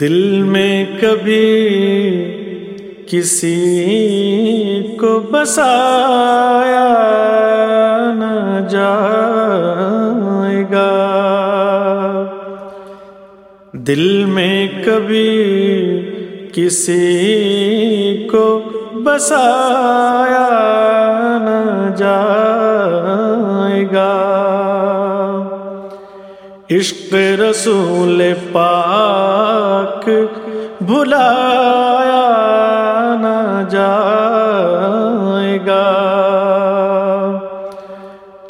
دل میں کبھی کسی کو بسایا نہ جائے گا۔ دل میں کبھی کسی کو بسایا نہ جائے گا۔ عشق رسول پاک بھلایا نہ جائے گا۔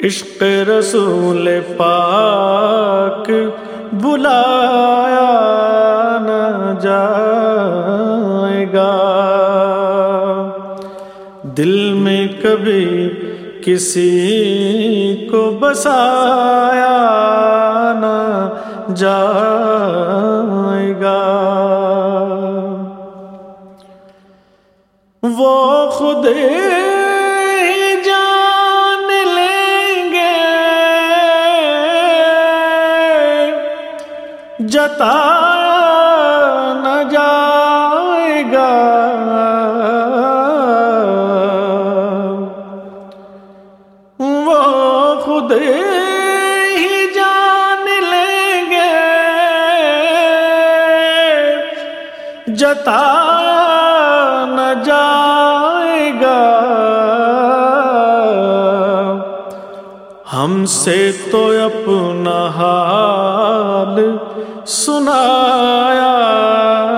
عشق رسول پاک بلایا نہ جائے گا۔ دل میں کبھی کسی کو بسایا نہ جائے گا۔ وہ خود جان لیں گے۔ جتایا خود ہی جان لیں گے۔ جتا نہ جائے گا۔ ہم سے تو اپنا حال سنایا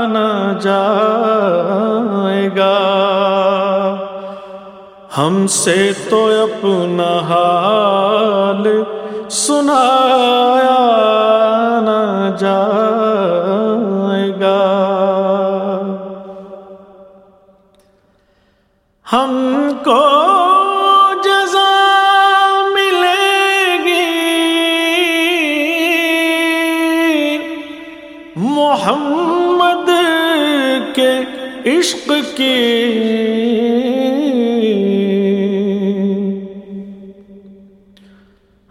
نہ جائے گا۔ ہم سے تو اپنا حال سنایا نہ جائے گا۔ ہم کو جزا ملے گی۔ محمد کے عشق کی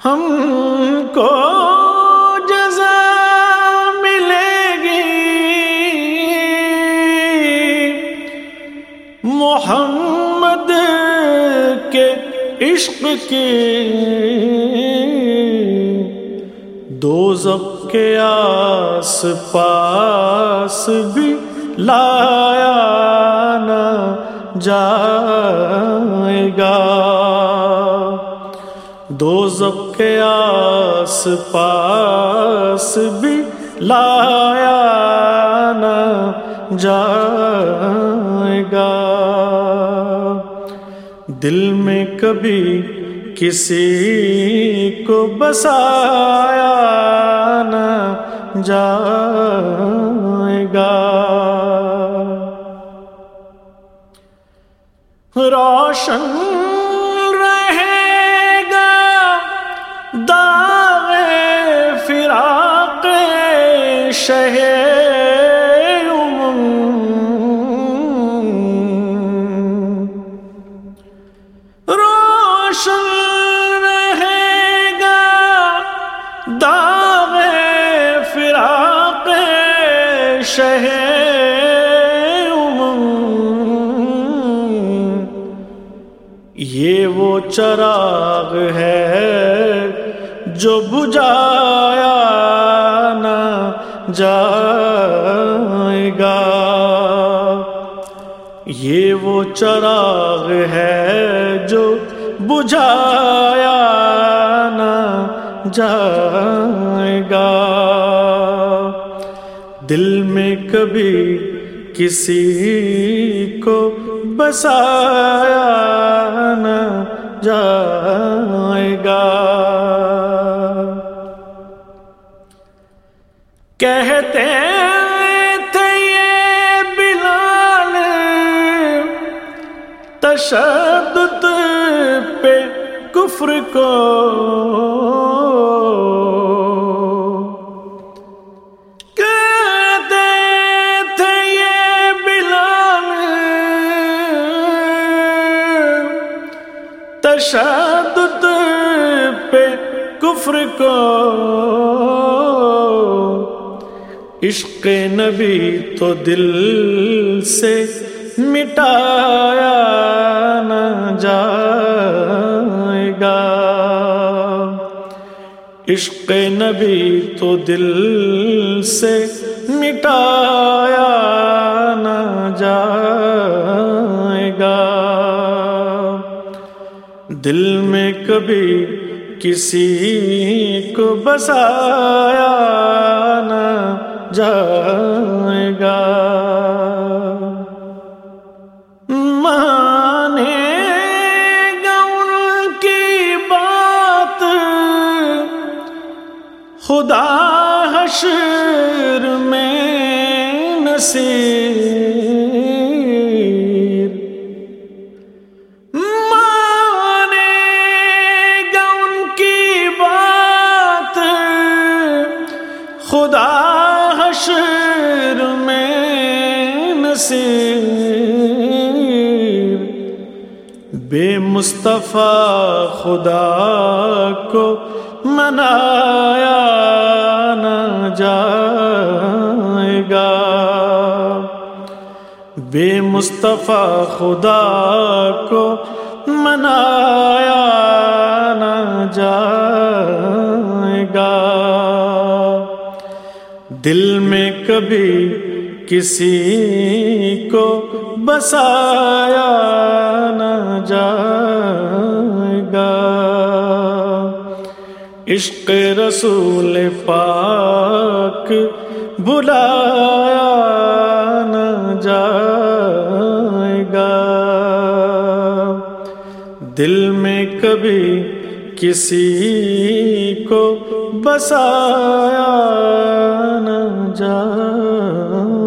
ہم کو جزا ملے گی۔ محمد کے عشق کی دو ضب کے آس پاس بھی لایا نہ جائے گا۔ دو کے آس پاس بھی لایا نہ جائے گا۔ دل میں کبھی کسی کو بسایا نہ جائے گا۔ روشن روشن رہے گا داغ فراق شہ یہ وہ چراغ ہے جو بجایا جائے گا۔ یہ وہ چراغ ہے جو بجھایا نہ جائے گا۔ دل میں کبھی کسی کو بسایا نہ جائے گا۔ کہتے تھے یہ بلال تشدد پہ کفر کو۔ تشدد پہ کفر کو۔ عشق نبی تو دل سے مٹایا نہ جائے گا۔ عشق نبی تو دل سے مٹایا نہ جائے گا۔ دل میں کبھی کسی کو بسایا نہ جائے گا۔ خدا حشر میں نصیب۔ میں بے مصطفیٰ خدا کو منایا نہ جائے گا۔ بے مصطفیٰ خدا کو منایا نہ جائے گا۔ دل میں کبھی کسی کو بسایا نہ جائے گا۔ عشق رسول پاک بلایا نہ جائے گا۔ دل میں کبھی کسی کو بسایا نہ جائے